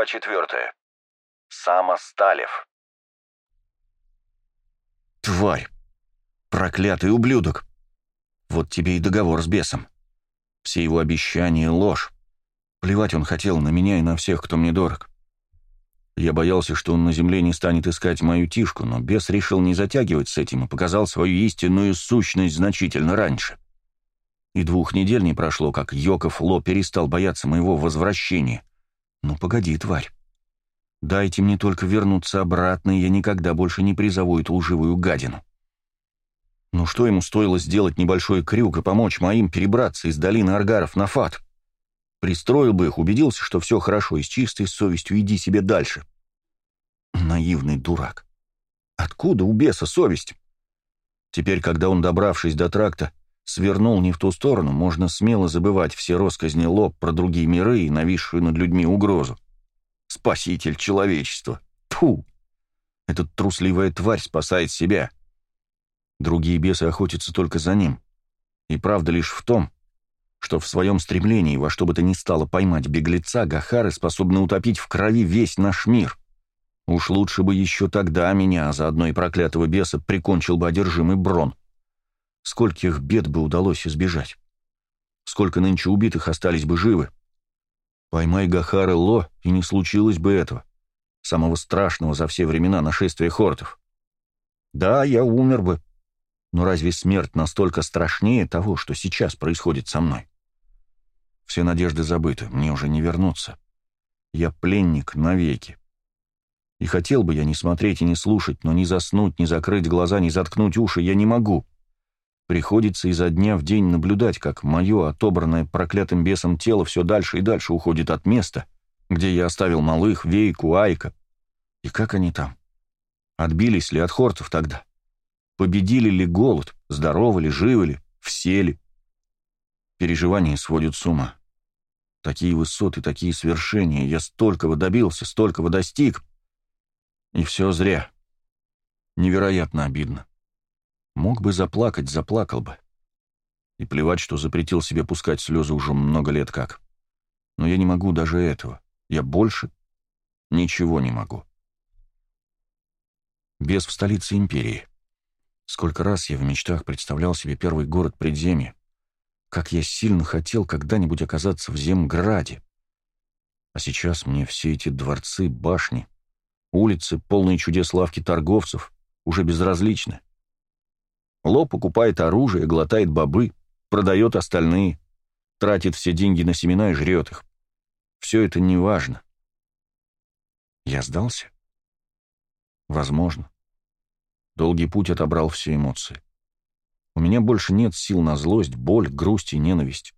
Глава четвертая. Сама Сталев. Тварь! Проклятый ублюдок! Вот тебе и договор с бесом. Все его обещания — ложь. Плевать он хотел на меня и на всех, кто мне дорог. Я боялся, что он на земле не станет искать мою тишку, но бес решил не затягивать с этим и показал свою истинную сущность значительно раньше. И двух недель не прошло, как Йоков Ло перестал бояться моего возвращения. Ну, погоди, тварь. Дайте мне только вернуться обратно, и я никогда больше не призову эту лживую гадину. Ну что ему стоило сделать небольшой крюк и помочь моим перебраться из долины Аргаров на Фат? Пристроил бы их, убедился, что все хорошо, и с чистой совестью иди себе дальше. Наивный дурак. Откуда у беса совесть? Теперь, когда он, добравшись до тракта, свернул не в ту сторону, можно смело забывать все росказни лоб про другие миры и нависшую над людьми угрозу. Спаситель человечества. Тьфу! Эта трусливая тварь спасает себя. Другие бесы охотятся только за ним. И правда лишь в том, что в своем стремлении во что бы то ни стало поймать беглеца, Гахары способны утопить в крови весь наш мир. Уж лучше бы еще тогда меня, а заодно и проклятого беса, прикончил бы одержимый Брон. Скольких бед бы удалось избежать? Сколько нынче убитых остались бы живы? Поймай Гахары Ло, и не случилось бы этого. Самого страшного за все времена нашествия хортов. Да, я умер бы. Но разве смерть настолько страшнее того, что сейчас происходит со мной? Все надежды забыты, мне уже не вернуться. Я пленник навеки. И хотел бы я не смотреть и не слушать, но ни заснуть, ни закрыть глаза, ни заткнуть уши я не могу. Приходится изо дня в день наблюдать, как мое, отобранное проклятым бесом тело все дальше и дальше уходит от места, где я оставил малых, Вейку, Айка. И как они там? Отбились ли от хортов тогда? Победили ли голод? Здоровы ли, живы ли? Все ли? Переживания сводят с ума. Такие высоты, такие свершения. Я столького добился, столького достиг. И все зря. Невероятно обидно. Мог бы заплакать, заплакал бы. И плевать, что запретил себе пускать слезы уже много лет как. Но я не могу даже этого. Я больше ничего не могу. Без в столице империи. Сколько раз я в мечтах представлял себе первый город предземья. Как я сильно хотел когда-нибудь оказаться в Земграде. А сейчас мне все эти дворцы, башни, улицы, полные чудес лавки торговцев, уже безразличны. Ло покупает оружие, глотает бобы, продает остальные, тратит все деньги на семена и жрет их. Все это не важно. Я сдался? Возможно. Долгий путь отобрал все эмоции. У меня больше нет сил на злость, боль, грусть и ненависть.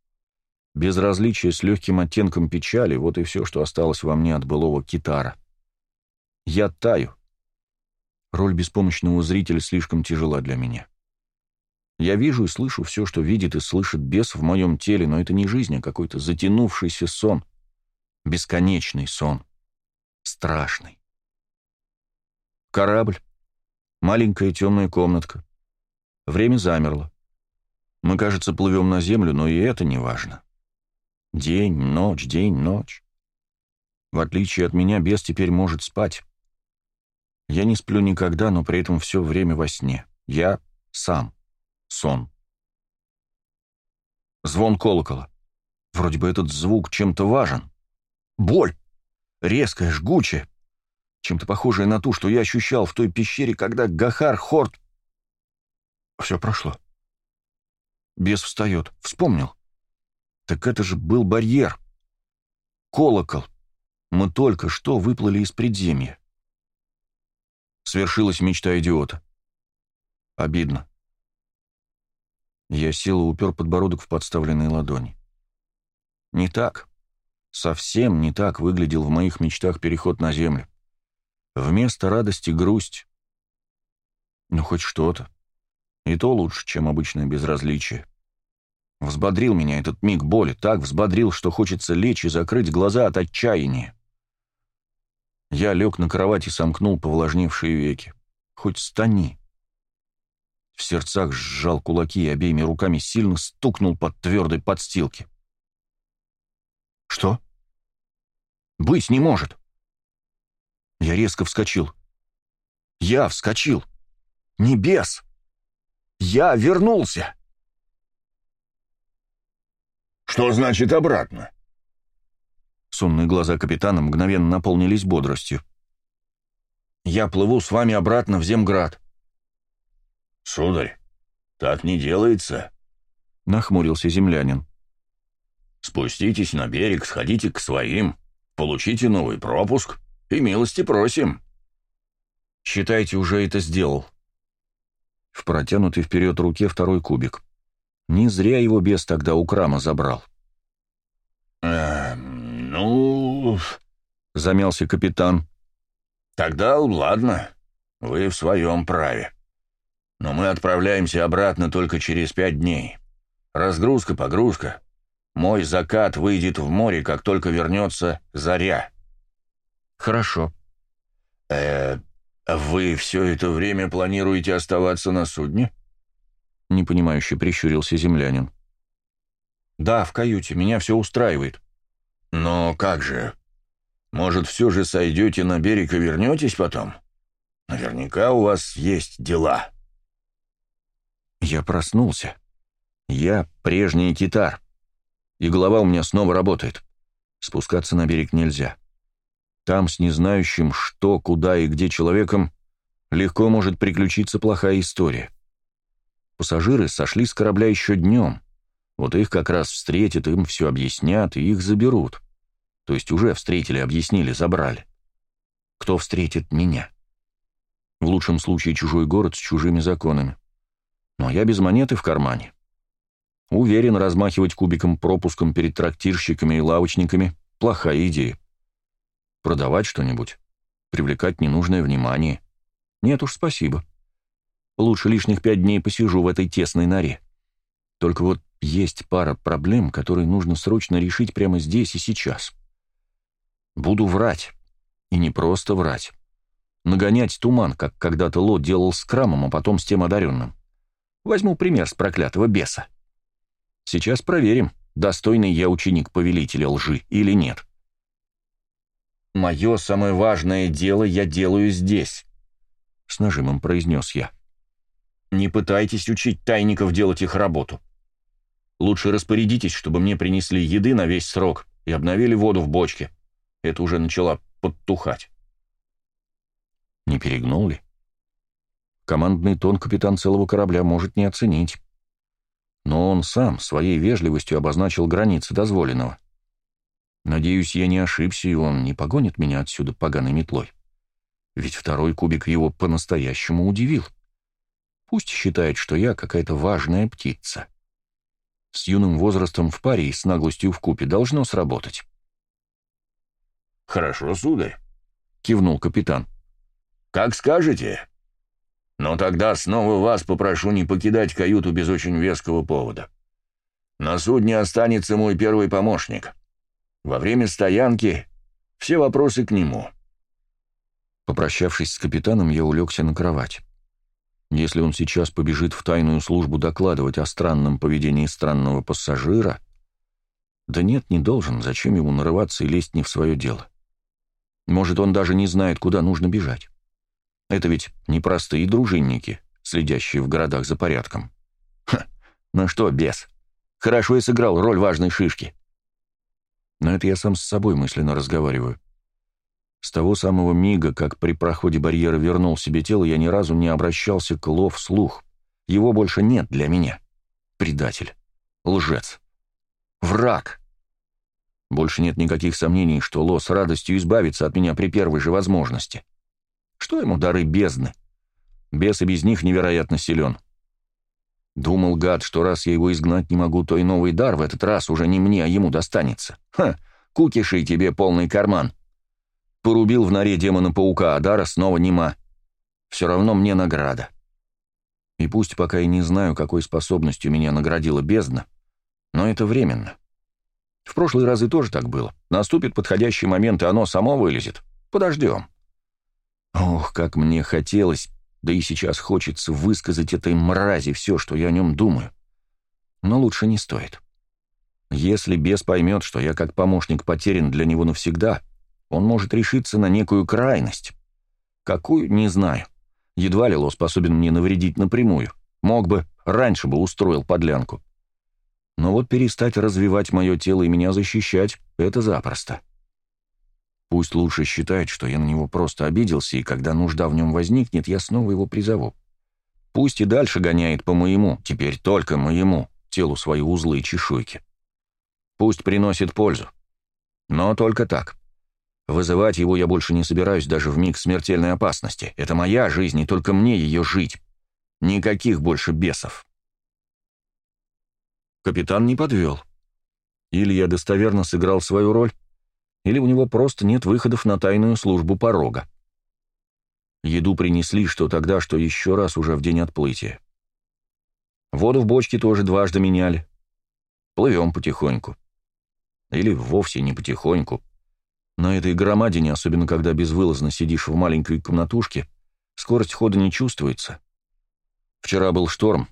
Безразличие с легким оттенком печали — вот и все, что осталось во мне от былого китара. Я таю. Роль беспомощного зрителя слишком тяжела для меня. Я вижу и слышу все, что видит и слышит бес в моем теле, но это не жизнь, а какой-то затянувшийся сон. Бесконечный сон. Страшный. Корабль. Маленькая темная комнатка. Время замерло. Мы, кажется, плывем на землю, но и это не важно. День, ночь, день, ночь. В отличие от меня, бес теперь может спать. Я не сплю никогда, но при этом все время во сне. Я сам сон. Звон колокола. Вроде бы этот звук чем-то важен. Боль. Резкая, жгучая. Чем-то похожая на ту, что я ощущал в той пещере, когда Гахар Хорт... Все прошло. Бес встает. Вспомнил. Так это же был барьер. Колокол. Мы только что выплыли из предземья. Свершилась мечта идиота. Обидно. Я сел и упер подбородок в подставленные ладони. Не так. Совсем не так выглядел в моих мечтах переход на землю. Вместо радости грусть. Ну, хоть что-то. И то лучше, чем обычное безразличие. Взбодрил меня этот миг боли, так взбодрил, что хочется лечь и закрыть глаза от отчаяния. Я лег на кровать и сомкнул повлажневшие веки. Хоть стани. В сердцах сжал кулаки и обеими руками сильно стукнул под твердой подстилки. «Что?» «Быть не может!» Я резко вскочил. Я вскочил. Небес! Я вернулся! «Что значит обратно?» Сонные глаза капитана мгновенно наполнились бодростью. «Я плыву с вами обратно в Земград». «Сударь, так не делается», — нахмурился землянин. «Спуститесь на берег, сходите к своим, получите новый пропуск и милости просим». «Считайте, уже это сделал». В протянутой вперед руке второй кубик. Не зря его бес тогда у крама забрал. «Э, ну...» — замялся капитан. «Тогда ладно, вы в своем праве. Но мы отправляемся обратно только через пять дней. Разгрузка, погрузка. Мой закат выйдет в море, как только вернется заря». «Хорошо». «Э, вы все это время планируете оставаться на судне?» Непонимающе прищурился землянин. «Да, в каюте, меня все устраивает». «Но как же? Может, все же сойдете на берег и вернетесь потом? Наверняка у вас есть дела». Я проснулся. Я прежний китар. И голова у меня снова работает. Спускаться на берег нельзя. Там с незнающим, что, куда и где человеком, легко может приключиться плохая история. Пассажиры сошли с корабля еще днем. Вот их как раз встретят, им все объяснят, и их заберут. То есть уже встретили, объяснили, забрали. Кто встретит меня? В лучшем случае чужой город с чужими законами. Но я без монеты в кармане. Уверен, размахивать кубиком пропуском перед трактирщиками и лавочниками – плохая идея. Продавать что-нибудь? Привлекать ненужное внимание? Нет уж, спасибо. Лучше лишних пять дней посижу в этой тесной норе. Только вот есть пара проблем, которые нужно срочно решить прямо здесь и сейчас. Буду врать. И не просто врать. Нагонять туман, как когда-то Ло делал с Крамом, а потом с тем одаренным. Возьму пример с проклятого беса. Сейчас проверим, достойный я ученик повелителя лжи или нет. «Мое самое важное дело я делаю здесь», — с нажимом произнес я. «Не пытайтесь учить тайников делать их работу. Лучше распорядитесь, чтобы мне принесли еды на весь срок и обновили воду в бочке. Это уже начала подтухать». Не перегнул ли? Командный тон капитан целого корабля может не оценить. Но он сам своей вежливостью обозначил границы дозволенного. Надеюсь, я не ошибся, и он не погонит меня отсюда поганой метлой. Ведь второй кубик его по-настоящему удивил. Пусть считает, что я какая-то важная птица. С юным возрастом в паре и с наглостью в купе должно сработать. «Хорошо, сударь», — кивнул капитан. «Как скажете. Но тогда снова вас попрошу не покидать каюту без очень веского повода. На судне останется мой первый помощник». Во время стоянки все вопросы к нему. Попрощавшись с капитаном, я улегся на кровать. Если он сейчас побежит в тайную службу докладывать о странном поведении странного пассажира... Да нет, не должен, зачем ему нарываться и лезть не в свое дело? Может, он даже не знает, куда нужно бежать. Это ведь непростые дружинники, следящие в городах за порядком. Ха, ну что, бес, хорошо я сыграл роль важной шишки. Но это я сам с собой мысленно разговариваю. С того самого мига, как при проходе барьера вернул себе тело, я ни разу не обращался к Ло вслух. Его больше нет для меня. Предатель. Лжец. Враг. Больше нет никаких сомнений, что Ло с радостью избавится от меня при первой же возможности. Что ему дары бездны? Бес и без них невероятно силен. Думал гад, что раз я его изгнать не могу, то и новый дар в этот раз уже не мне, а ему достанется. Ха, кукиши тебе полный карман. Порубил в норе демона-паука, а дара снова нема. Все равно мне награда. И пусть пока я не знаю, какой способностью меня наградила бездна, но это временно. В прошлые разы тоже так было. Наступит подходящий момент, и оно само вылезет. Подождем. Ох, как мне хотелось да и сейчас хочется высказать этой мрази все, что я о нем думаю. Но лучше не стоит. Если бес поймет, что я как помощник потерян для него навсегда, Он может решиться на некую крайность. Какую, не знаю. Едва ли Ло способен мне навредить напрямую. Мог бы, раньше бы устроил подлянку. Но вот перестать развивать мое тело и меня защищать — это запросто. Пусть лучше считает, что я на него просто обиделся, и когда нужда в нем возникнет, я снова его призову. Пусть и дальше гоняет по моему, теперь только моему, телу свои узлы и чешуйки. Пусть приносит пользу. Но только так. Вызывать его я больше не собираюсь даже в миг смертельной опасности. Это моя жизнь, и только мне ее жить. Никаких больше бесов. Капитан не подвел. Или я достоверно сыграл свою роль, или у него просто нет выходов на тайную службу порога. Еду принесли, что тогда, что еще раз уже в день отплытия. Воду в бочке тоже дважды меняли. Плывем потихоньку. Или вовсе не потихоньку. На этой громадине, особенно когда безвылазно сидишь в маленькой комнатушке, скорость хода не чувствуется. Вчера был шторм.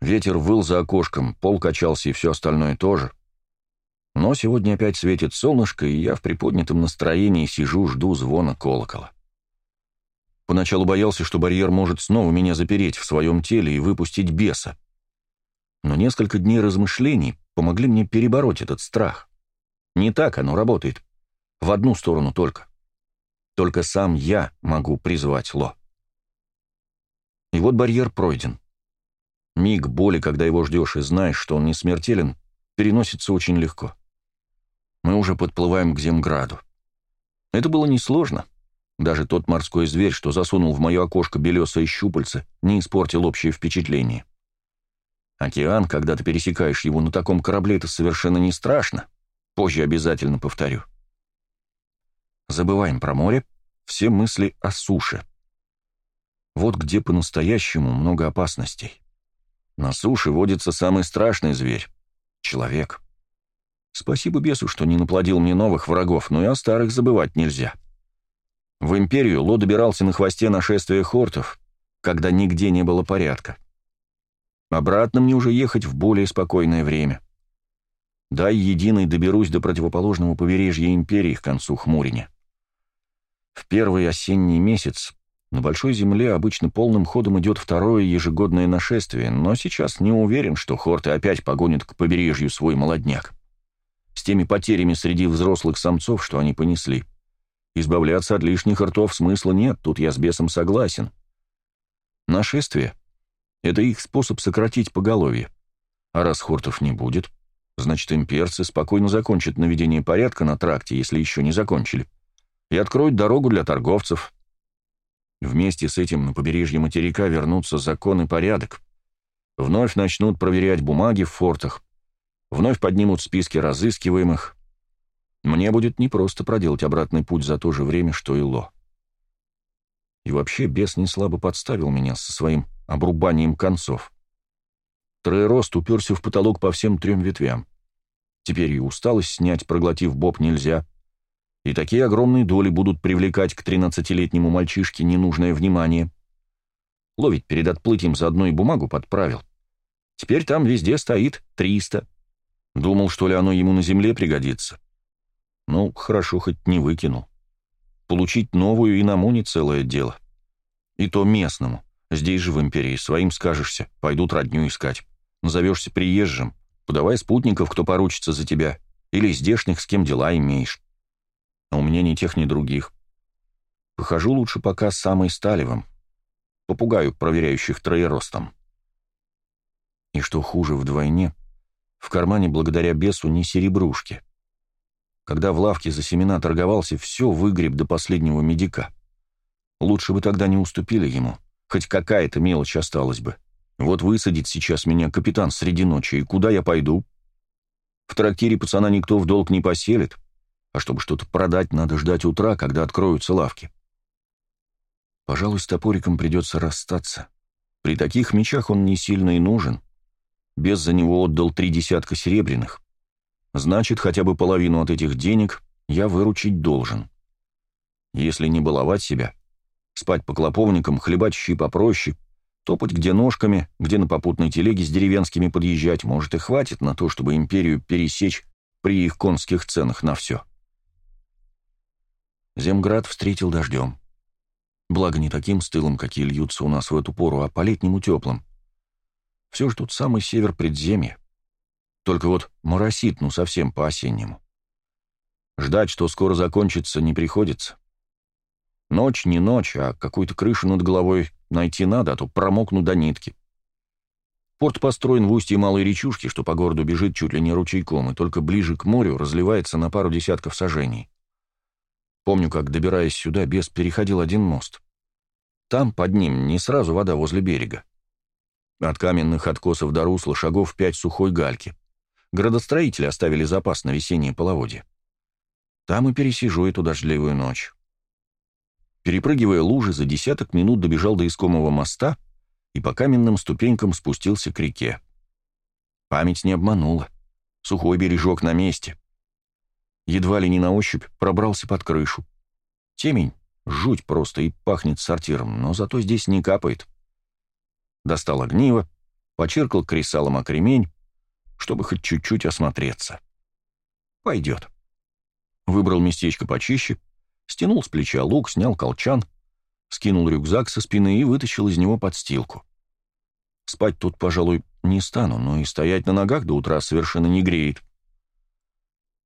Ветер выл за окошком, пол качался и все остальное тоже. Но сегодня опять светит солнышко, и я в приподнятом настроении сижу, жду звона колокола. Поначалу боялся, что барьер может снова меня запереть в своем теле и выпустить беса. Но несколько дней размышлений помогли мне перебороть этот страх. Не так оно работает. В одну сторону только. Только сам я могу призвать Ло. И вот барьер пройден. Миг боли, когда его ждешь и знаешь, что он не смертелен, переносится очень легко. Мы уже подплываем к Земграду. Это было несложно. Даже тот морской зверь, что засунул в мое окошко белесое щупальце, не испортил общее впечатление. Океан, когда ты пересекаешь его на таком корабле, это совершенно не страшно. Позже обязательно повторю. Забываем про море, все мысли о суше. Вот где по-настоящему много опасностей. На суше водится самый страшный зверь — человек. Спасибо бесу, что не наплодил мне новых врагов, но и о старых забывать нельзя. — в империю Ло добирался на хвосте нашествия хортов, когда нигде не было порядка. Обратно мне уже ехать в более спокойное время. Дай единый доберусь до противоположного побережья империи к концу хмуриня. В первый осенний месяц на Большой Земле обычно полным ходом идет второе ежегодное нашествие, но сейчас не уверен, что хорты опять погонят к побережью свой молодняк. Теми потерями среди взрослых самцов, что они понесли. Избавляться от лишних ртов смысла нет, тут я с бесом согласен. Нашествие — это их способ сократить поголовье. А раз хортов не будет, значит, имперцы спокойно закончат наведение порядка на тракте, если еще не закончили, и откроют дорогу для торговцев. Вместе с этим на побережье материка вернутся закон и порядок. Вновь начнут проверять бумаги в фортах, вновь поднимут списки разыскиваемых, мне будет непросто проделать обратный путь за то же время, что и Ло. И вообще бес не слабо подставил меня со своим обрубанием концов. Троерост уперся в потолок по всем трем ветвям. Теперь и усталость снять, проглотив боб, нельзя. И такие огромные доли будут привлекать к тринадцатилетнему мальчишке ненужное внимание. Ловить перед отплытием заодно и бумагу подправил. Теперь там везде стоит триста. Думал, что ли оно ему на земле пригодится. Ну, хорошо, хоть не выкинул. Получить новую и на Муне целое дело. И то местному. Здесь же в империи своим скажешься, пойдут родню искать. Назовешься приезжим, подавай спутников, кто поручится за тебя, или здешних, с кем дела имеешь. А у меня ни тех, ни других. Похожу лучше пока с самой Сталевым. Попугаю, проверяющих троеростом. И что хуже вдвойне, в кармане благодаря бесу не серебрушки — когда в лавке за семена торговался, все выгреб до последнего медика. Лучше бы тогда не уступили ему, хоть какая-то мелочь осталась бы. Вот высадит сейчас меня капитан среди ночи, и куда я пойду? В трактире пацана никто в долг не поселит, а чтобы что-то продать, надо ждать утра, когда откроются лавки. Пожалуй, с топориком придется расстаться. При таких мечах он не сильно и нужен. Без за него отдал три десятка серебряных. Значит, хотя бы половину от этих денег я выручить должен. Если не баловать себя, спать по клоповникам, хлебать щи попроще, топать где ножками, где на попутной телеге с деревенскими подъезжать, может и хватит на то, чтобы империю пересечь при их конских ценах на все. Земград встретил дождем. Благо не таким стылом, какие льются у нас в эту пору, а по-летнему теплым. Все же тут самый север предземья. Только вот моросит, ну совсем по-осеннему. Ждать, что скоро закончится, не приходится. Ночь не ночь, а какую-то крышу над головой найти надо, а то промокну до нитки. Порт построен в устье малой речушки, что по городу бежит чуть ли не ручейком, и только ближе к морю разливается на пару десятков сажений. Помню, как, добираясь сюда, бес переходил один мост. Там, под ним, не сразу вода возле берега. От каменных откосов до русла шагов пять сухой гальки. Градостроители оставили запас на весеннее половодье. Там и пересижу эту дождливую ночь. Перепрыгивая лужи, за десяток минут добежал до искомого моста и по каменным ступенькам спустился к реке. Память не обманула. Сухой бережок на месте. Едва ли не на ощупь пробрался под крышу. Темень, жуть просто и пахнет сортиром, но зато здесь не капает. Достал огниво, почеркал кресалом о кремень, чтобы хоть чуть-чуть осмотреться. Пойдет. Выбрал местечко почище, стянул с плеча лук, снял колчан, скинул рюкзак со спины и вытащил из него подстилку. Спать тут, пожалуй, не стану, но и стоять на ногах до утра совершенно не греет.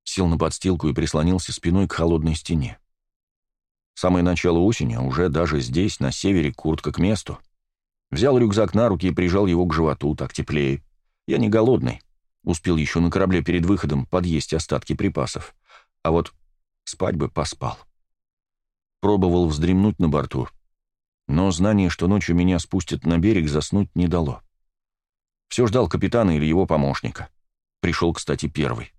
Сел на подстилку и прислонился спиной к холодной стене. Самое начало осени, а уже даже здесь, на севере, куртка к месту. Взял рюкзак на руки и прижал его к животу, так теплее. Я не голодный. Успел еще на корабле перед выходом подъесть остатки припасов. А вот спать бы поспал. Пробовал вздремнуть на борту. Но знание, что ночью меня спустят на берег, заснуть не дало. Все ждал капитана или его помощника. Пришел, кстати, первый.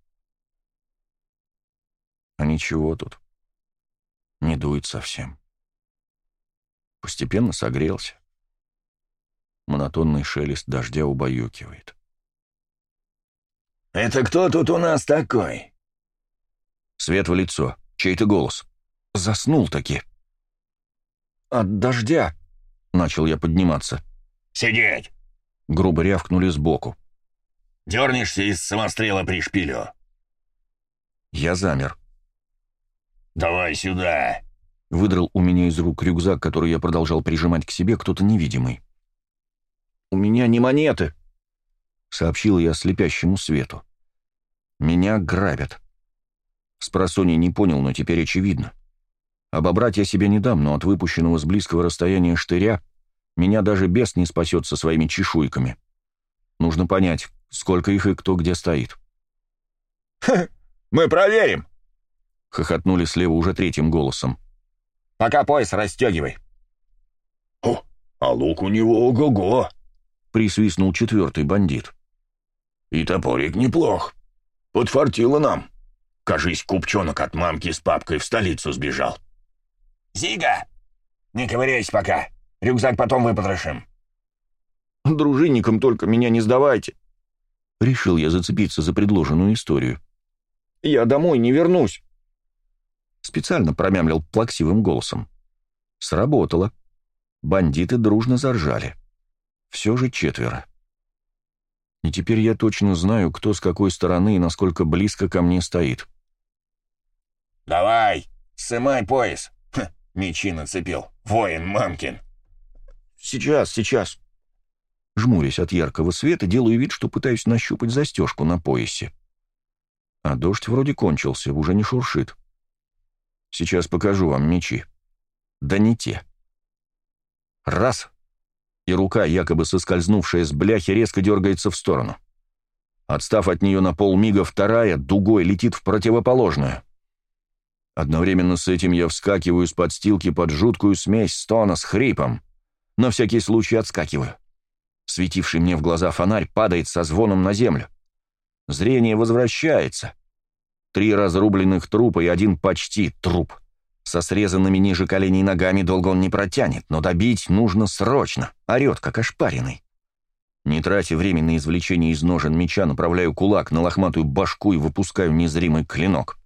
А ничего тут. Не дует совсем. Постепенно согрелся. Монотонный шелест дождя убаюкивает. «Это кто тут у нас такой?» Свет в лицо. Чей-то голос. Заснул таки. «От дождя!» — начал я подниматься. «Сидеть!» — грубо рявкнули сбоку. «Дернешься из самострела при шпилю!» Я замер. «Давай сюда!» Выдрал у меня из рук рюкзак, который я продолжал прижимать к себе, кто-то невидимый. «У меня не монеты!» — сообщил я слепящему свету. «Меня грабят». Спросонья не понял, но теперь очевидно. Обобрать я себя не дам, но от выпущенного с близкого расстояния штыря меня даже бес не спасет со своими чешуйками. Нужно понять, сколько их и кто где стоит. «Мы проверим!» — хохотнули слева уже третьим голосом. «Пока пояс расстегивай». «О, а лук у него ого-го!» — присвистнул четвертый бандит. «И топорик неплох. Подфартило нам. Кажись, купчонок от мамки с папкой в столицу сбежал». «Зига, не ковыряйся пока. Рюкзак потом выпотрошим». «Дружинникам только меня не сдавайте». Решил я зацепиться за предложенную историю. «Я домой не вернусь». Специально промямлил плаксивым голосом. Сработало. Бандиты дружно заржали. Все же четверо. И теперь я точно знаю, кто с какой стороны и насколько близко ко мне стоит. «Давай, сымай пояс!» Ха, Мечи нацепил. Воин мамкин. «Сейчас, сейчас!» Жмурясь от яркого света, делаю вид, что пытаюсь нащупать застежку на поясе. А дождь вроде кончился, уже не шуршит. Сейчас покажу вам мечи. Да не те. Раз. И рука, якобы соскользнувшая с бляхи, резко дергается в сторону. Отстав от нее на полмига, вторая дугой летит в противоположную. Одновременно с этим я вскакиваю с подстилки под жуткую смесь стона с хрипом. На всякий случай отскакиваю. Светивший мне в глаза фонарь падает со звоном на землю. Зрение возвращается — Три разрубленных трупа и один почти труп. Со срезанными ниже коленей ногами долго он не протянет, но добить нужно срочно. Орет, как ошпаренный. Не тратя время на извлечение из ножен меча, направляю кулак на лохматую башку и выпускаю незримый клинок.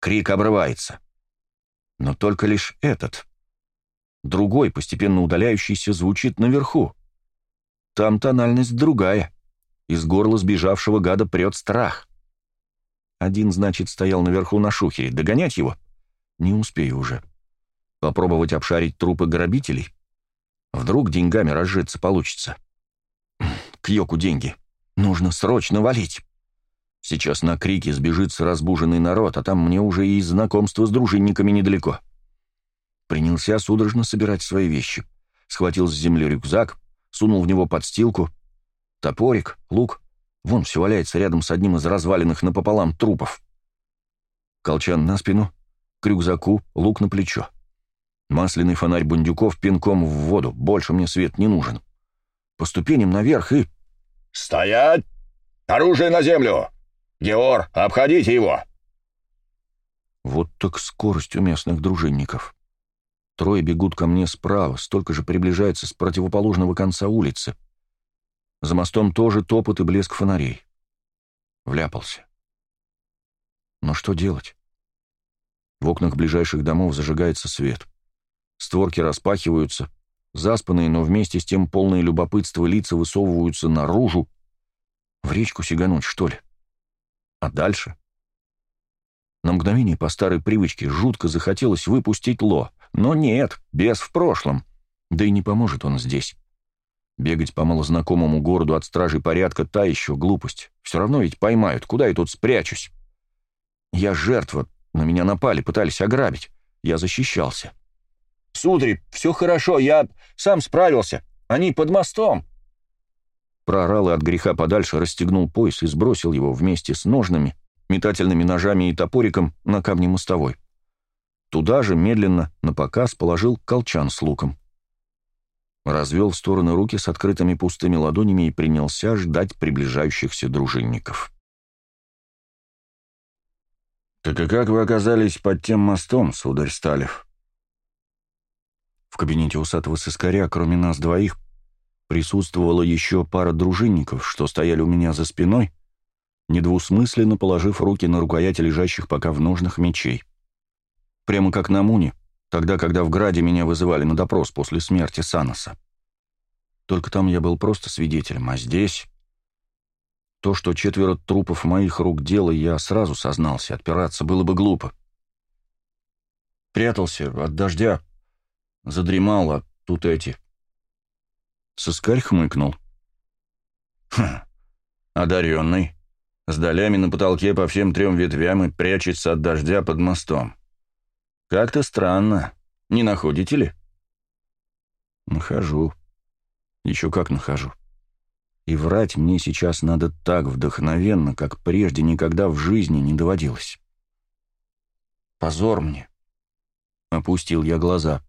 Крик обрывается. Но только лишь этот. Другой, постепенно удаляющийся, звучит наверху. Там тональность другая. Из горла сбежавшего гада прет страх. Один, значит, стоял наверху на шухере. Догонять его? Не успею уже. Попробовать обшарить трупы грабителей? Вдруг деньгами разжиться получится. К йоку деньги. Нужно срочно валить. Сейчас на крики сбежится разбуженный народ, а там мне уже и знакомство с дружинниками недалеко. Принялся судорожно собирать свои вещи. Схватил с земли рюкзак, сунул в него подстилку. Топорик, лук. Вон все валяется рядом с одним из разваленных напополам трупов. Колчан на спину, к рюкзаку, лук на плечо. Масляный фонарь Бундюков пинком в воду, больше мне свет не нужен. По ступеням наверх и... «Стоять! Оружие на землю! Геор, обходите его!» Вот так скорость у местных дружинников. Трое бегут ко мне справа, столько же приближается с противоположного конца улицы. За мостом тоже топот и блеск фонарей. Вляпался. Но что делать? В окнах ближайших домов зажигается свет. Створки распахиваются, заспанные, но вместе с тем полные любопытства лица высовываются наружу. В речку сигануть, что ли? А дальше? На мгновение по старой привычке жутко захотелось выпустить Ло. Но нет, без в прошлом. Да и не поможет он здесь. Бегать по малознакомому городу от стражей порядка — та еще глупость. Все равно ведь поймают, куда я тут спрячусь? Я жертва, на меня напали, пытались ограбить. Я защищался. «Сударь, все хорошо, я сам справился. Они под мостом». Проорал и от греха подальше расстегнул пояс и сбросил его вместе с ножными, метательными ножами и топориком на камне мостовой. Туда же медленно, на показ, положил колчан с луком. Развел в стороны руки с открытыми пустыми ладонями и принялся ждать приближающихся дружинников. «Так и как вы оказались под тем мостом, сударь Сталев?» В кабинете усатого сыскаря, кроме нас двоих, присутствовала еще пара дружинников, что стояли у меня за спиной, недвусмысленно положив руки на рукояти лежащих пока в ножных мечей. Прямо как на Муне, тогда, когда в Граде меня вызывали на допрос после смерти Саноса. Только там я был просто свидетелем, а здесь... То, что четверо трупов моих рук дело, я сразу сознался, отпираться было бы глупо. Прятался от дождя, задремал, а тут эти. Сыскарь хмыкнул. Хм, одаренный. С долями на потолке по всем трем ветвям и прячется от дождя под мостом. Как-то странно. Не находите ли? Нахожу. Еще как нахожу. И врать мне сейчас надо так вдохновенно, как прежде никогда в жизни не доводилось. Позор мне. Опустил я глаза.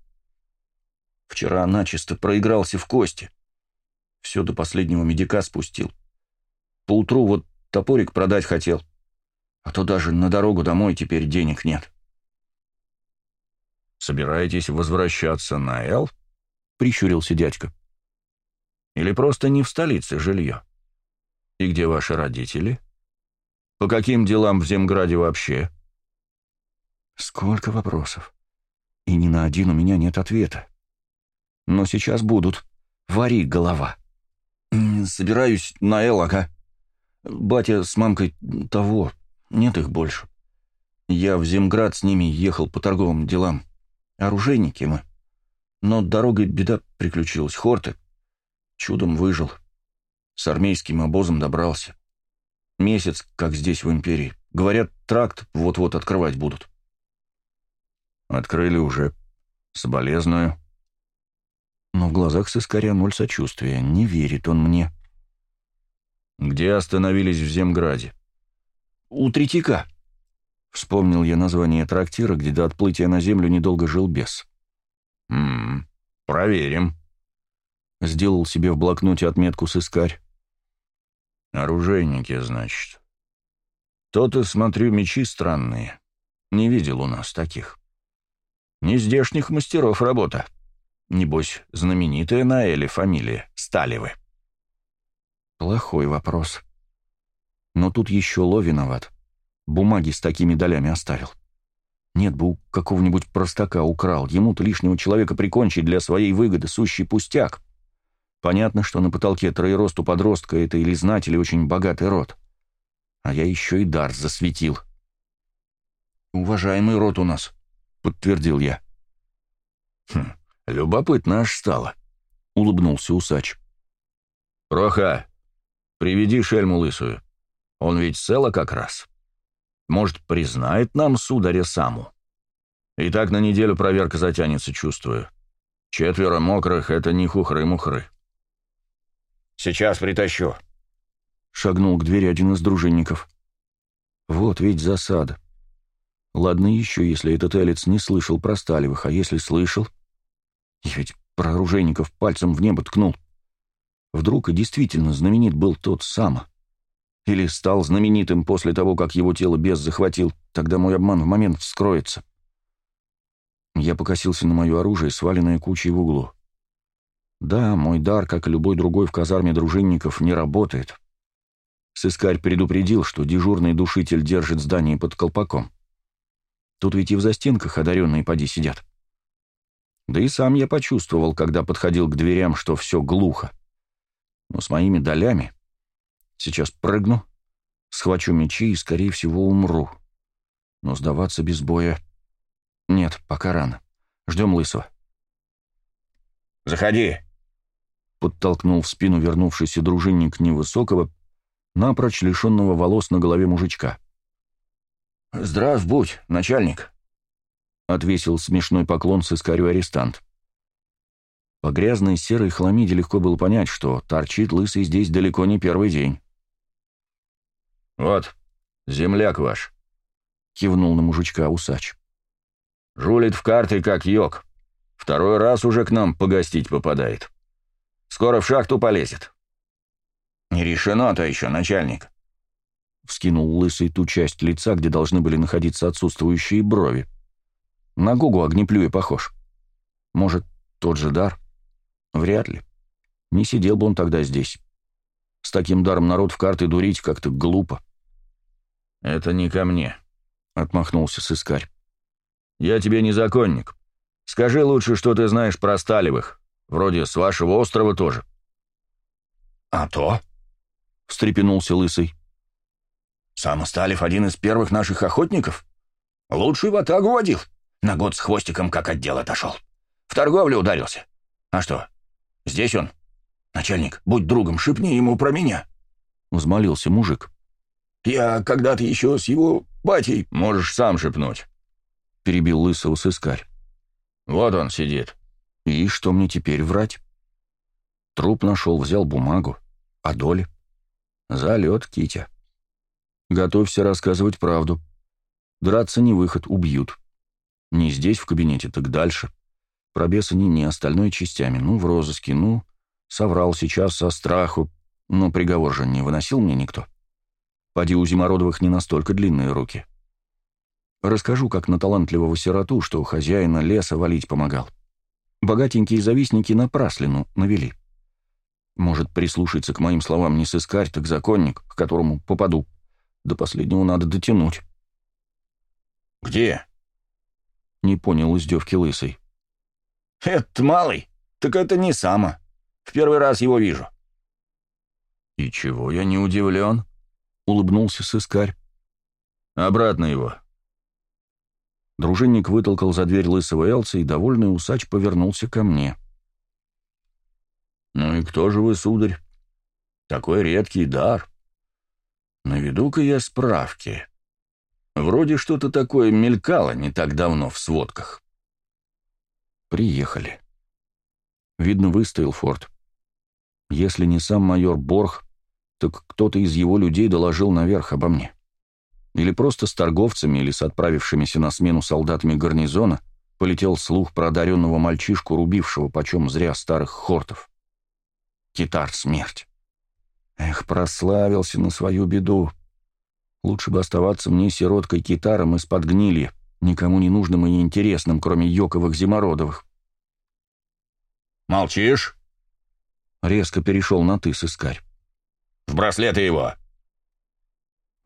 Вчера начисто проигрался в кости. Все до последнего медика спустил. Поутру вот топорик продать хотел. А то даже на дорогу домой теперь денег нет. «Собираетесь возвращаться на Эл?» — прищурился дядька. Или просто не в столице жилье? И где ваши родители? По каким делам в Земграде вообще? Сколько вопросов. И ни на один у меня нет ответа. Но сейчас будут. Вари, голова. Собираюсь на Элака. Батя с мамкой того. Нет их больше. Я в Земград с ними ехал по торговым делам. Оружейники мы. Но дорогой беда приключилась. Хорты. Чудом выжил. С армейским обозом добрался. Месяц, как здесь, в империи. Говорят, тракт вот-вот открывать будут. Открыли уже. Соболезную. Но в глазах сыскаря ноль сочувствия. Не верит он мне. Где остановились в Земграде? У Третьяка. Вспомнил я название трактира, где до отплытия на землю недолго жил бес. «М-м, проверим», Сделал себе в блокноте отметку сыскарь. «Оружейники, значит. То-то, смотрю, мечи странные. Не видел у нас таких. Не здешних мастеров работа. Небось, знаменитая на Эле фамилия Сталевы». Плохой вопрос. Но тут еще Ло виноват. Бумаги с такими долями оставил. Нет бы у какого-нибудь простака украл. Ему-то лишнего человека прикончить для своей выгоды, сущий пустяк. Понятно, что на потолке троерост у подростка это или знать, или очень богатый род. А я еще и дар засветил. Уважаемый род у нас. подтвердил я. Хм, любопытно аж стало, улыбнулся усач. Роха, приведи шельму лысую. Он ведь цело как раз. Может, признает нам сударя саму. И так на неделю проверка затянется, чувствую. Четверо мокрых — это не хухры-мухры. «Сейчас притащу», — шагнул к двери один из дружинников. «Вот ведь засада. Ладно еще, если этот Элец не слышал про Сталевых, а если слышал? Я ведь про оружейников пальцем в небо ткнул. Вдруг и действительно знаменит был тот сам. Или стал знаменитым после того, как его тело без захватил, тогда мой обман в момент вскроется. Я покосился на мое оружие, сваленное кучей в углу. Да, мой дар, как и любой другой в казарме дружинников, не работает. Сыскарь предупредил, что дежурный душитель держит здание под колпаком. Тут ведь и в застенках одаренные поди сидят. Да и сам я почувствовал, когда подходил к дверям, что все глухо. Но с моими долями сейчас прыгну, схвачу мечи и, скорее всего, умру. Но сдаваться без боя... Нет, пока рано. Ждем Лысого. «Заходи!» Подтолкнул в спину вернувшийся дружинник невысокого, напрочь лишенного волос на голове мужичка. «Здрав будь, начальник», — отвесил смешной поклон сыскарю арестант. По грязной серой хламиде легко было понять, что торчит лысый здесь далеко не первый день. «Вот, земляк ваш», — кивнул на мужичка усач. «Жулит в карты, как йог. Второй раз уже к нам погостить попадает. Скоро в шахту полезет». «Не решено-то еще, начальник», Вскинул лысый ту часть лица, где должны были находиться отсутствующие брови. На Гугу огнеплюя похож. Может, тот же дар? Вряд ли. Не сидел бы он тогда здесь. С таким даром народ в карты дурить как-то глупо. «Это не ко мне», — отмахнулся сыскарь. «Я тебе не законник. Скажи лучше, что ты знаешь про Сталевых. Вроде с вашего острова тоже». «А то?» — встрепенулся Лысый. Сам Сталев один из первых наших охотников. Лучший в атаку водил. На год с хвостиком как отдел отошел. В торговле ударился. А что, здесь он? Начальник, будь другом, шепни ему про меня. Взмолился мужик. Я когда-то еще с его батей... Можешь сам шепнуть. Перебил лысого сыскарь. Вот он сидит. И что мне теперь врать? Труп нашел, взял бумагу. А доли? Залет, Китя. Готовься рассказывать правду. Драться не выход, убьют. Не здесь в кабинете, так дальше. Про беса не, не остальной частями. Ну, в розыске, ну, соврал сейчас со страху. Но приговор же не выносил мне никто. Поди у Зимородовых не настолько длинные руки. Расскажу, как на талантливого сироту, что хозяина леса валить помогал. Богатенькие завистники напраслину навели. Может, прислушаться к моим словам не сыскарь, так законник, к которому попаду. До последнего надо дотянуть. «Где?» Не понял издевки лысый. «Это малый? Так это не Сама. В первый раз его вижу». «И чего я не удивлен?» — улыбнулся сыскарь. «Обратно его». Дружинник вытолкал за дверь лысого Элца, и довольный усач повернулся ко мне. «Ну и кто же вы, сударь? Такой редкий дар. Наведу-ка я справки. Вроде что-то такое мелькало не так давно в сводках. Приехали. Видно, выстоял форт. Если не сам майор Борх, так кто-то из его людей доложил наверх обо мне. Или просто с торговцами или с отправившимися на смену солдатами гарнизона полетел слух про одаренного мальчишку, рубившего почем зря старых хортов. Китар смерть. Эх, прославился на свою беду. Лучше бы оставаться мне сироткой китаром из-под гнили, никому не нужным и неинтересным, кроме Йоковых Зимородовых. «Молчишь?» Резко перешел на «ты» сыскарь. «В браслеты его!»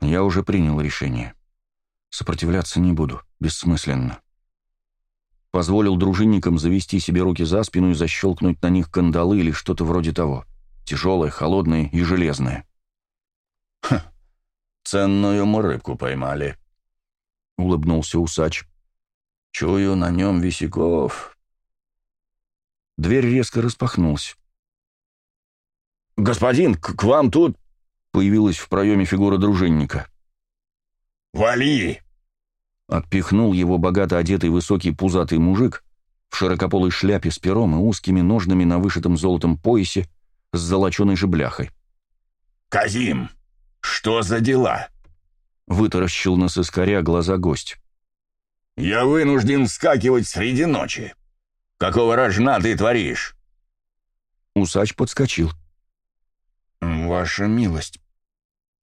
Я уже принял решение. Сопротивляться не буду, бессмысленно. Позволил дружинникам завести себе руки за спину и защелкнуть на них кандалы или что-то вроде того. — Тяжелое, холодное и железное. «Хм, ценную мы рыбку поймали», — улыбнулся усач. Чую на нем висяков. Дверь резко распахнулась. «Господин, к, к вам тут...» Появилась в проеме фигура дружинника. «Вали!» Отпихнул его богато одетый высокий пузатый мужик в широкополой шляпе с пером и узкими ножнами на вышитом золотом поясе с золоченой же бляхой. «Казим, что за дела?» Вытаращил на сыскаря глаза гость. «Я вынужден вскакивать среди ночи. Какого рожна ты творишь?» Усач подскочил. «Ваша милость», —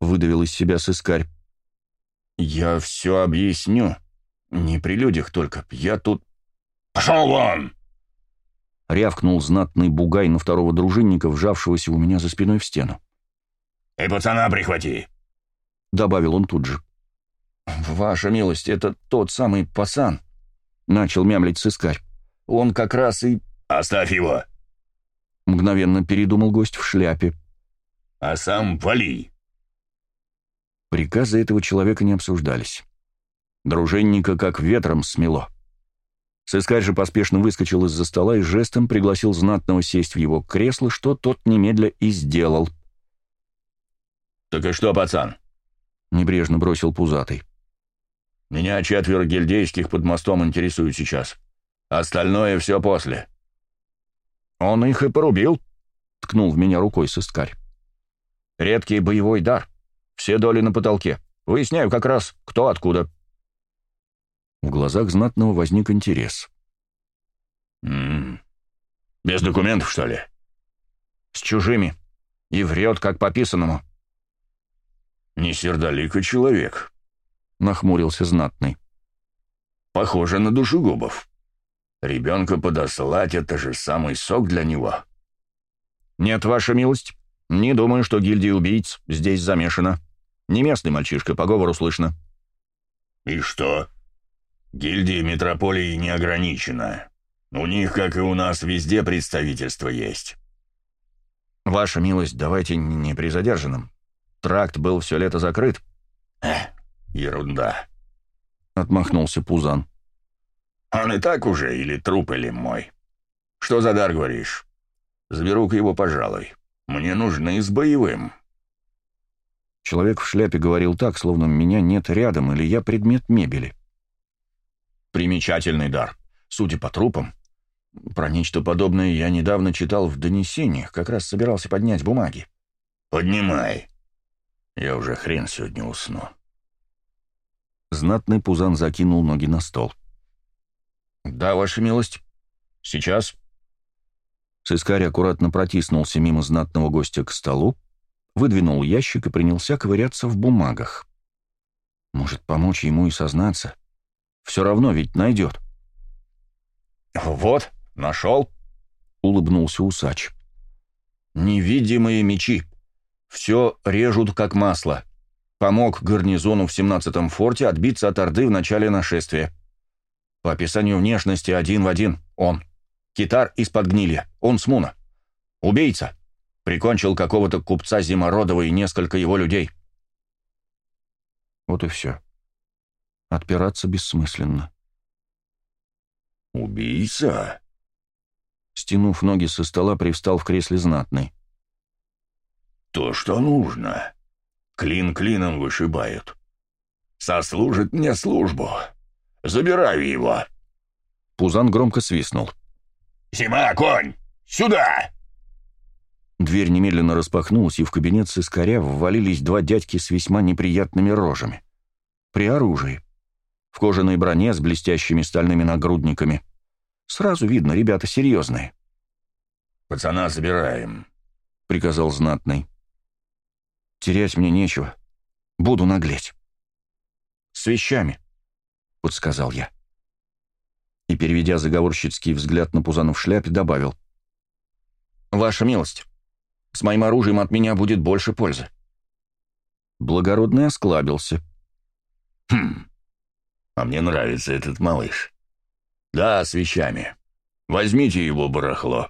выдавил из себя сыскарь. «Я все объясню. Не при людях только. Я тут...» «Пошел вон!» Рявкнул знатный бугай на второго дружинника, вжавшегося у меня за спиной в стену. «И пацана прихвати!» Добавил он тут же. «Ваша милость, это тот самый пацан», — начал мямлить сыскарь. «Он как раз и...» «Оставь его!» Мгновенно передумал гость в шляпе. «А сам вали!» Приказы этого человека не обсуждались. Дружинника как ветром смело. Сыскарь же поспешно выскочил из-за стола и жестом пригласил знатного сесть в его кресло, что тот немедля и сделал. «Так и что, пацан?» — небрежно бросил пузатый. «Меня четверо гильдейских под мостом интересуют сейчас. Остальное все после». «Он их и порубил», — ткнул в меня рукой сыскарь. «Редкий боевой дар. Все доли на потолке. Выясняю как раз, кто откуда». В глазах знатного возник интерес. «М -м, без документов, что ли?» «С чужими. И врет, как пописанному». «Не сердолика человек», — нахмурился знатный. «Похоже на душегубов. Ребенка подослать — это же самый сок для него». «Нет, ваша милость, не думаю, что гильдия убийц здесь замешана. Не местный мальчишка, по говору слышно». «И что?» Гильдия метрополии не ограничена. У них, как и у нас, везде представительство есть. Ваша милость, давайте не при задержанном. Тракт был все лето закрыт. Эх, ерунда. Отмахнулся Пузан. Он и так уже или труп, или мой. Что за дар, говоришь? Заберу-ка его, пожалуй. Мне нужны с боевым. Человек в шляпе говорил так, словно меня нет рядом, или я предмет мебели. Примечательный дар. Судя по трупам. Про нечто подобное я недавно читал в донесениях, как раз собирался поднять бумаги. Поднимай. Я уже хрен сегодня усну. Знатный Пузан закинул ноги на стол. «Да, ваша милость. Сейчас». Сыскарь аккуратно протиснулся мимо знатного гостя к столу, выдвинул ящик и принялся ковыряться в бумагах. Может, помочь ему и сознаться? Все равно ведь найдет. «Вот, нашел», — улыбнулся усач. «Невидимые мечи. Все режут как масло. Помог гарнизону в 17-м форте отбиться от Орды в начале нашествия. По описанию внешности один в один он. Китар из-под гнилья. Он с Муна. Убийца. Прикончил какого-то купца Зимородова и несколько его людей». Вот и все. Отпираться бессмысленно. «Убийца?» Стянув ноги со стола, привстал в кресле знатный. «То, что нужно. Клин клином вышибают. Сослужит мне службу. Забираю его». Пузан громко свистнул. «Зима, конь! Сюда!» Дверь немедленно распахнулась, и в кабинет сыскаря ввалились два дядьки с весьма неприятными рожами. При оружии в кожаной броне с блестящими стальными нагрудниками. Сразу видно, ребята серьезные. «Пацана забираем», — приказал знатный. «Терять мне нечего. Буду наглеть». «С вещами», — подсказал я. И, переведя заговорщицкий взгляд на Пузана в шляпе, добавил. «Ваша милость, с моим оружием от меня будет больше пользы». Благородный осклабился. «Хм, а мне нравится этот малыш. Да, с вещами. Возьмите его барахло.